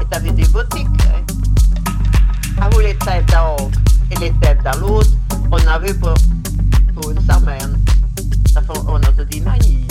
Et t'avais des boutiques. À vous les têtes à l'autre et les têtes à l'autre, on avait pour, pour une semaine. Ça fait, on a dit manie.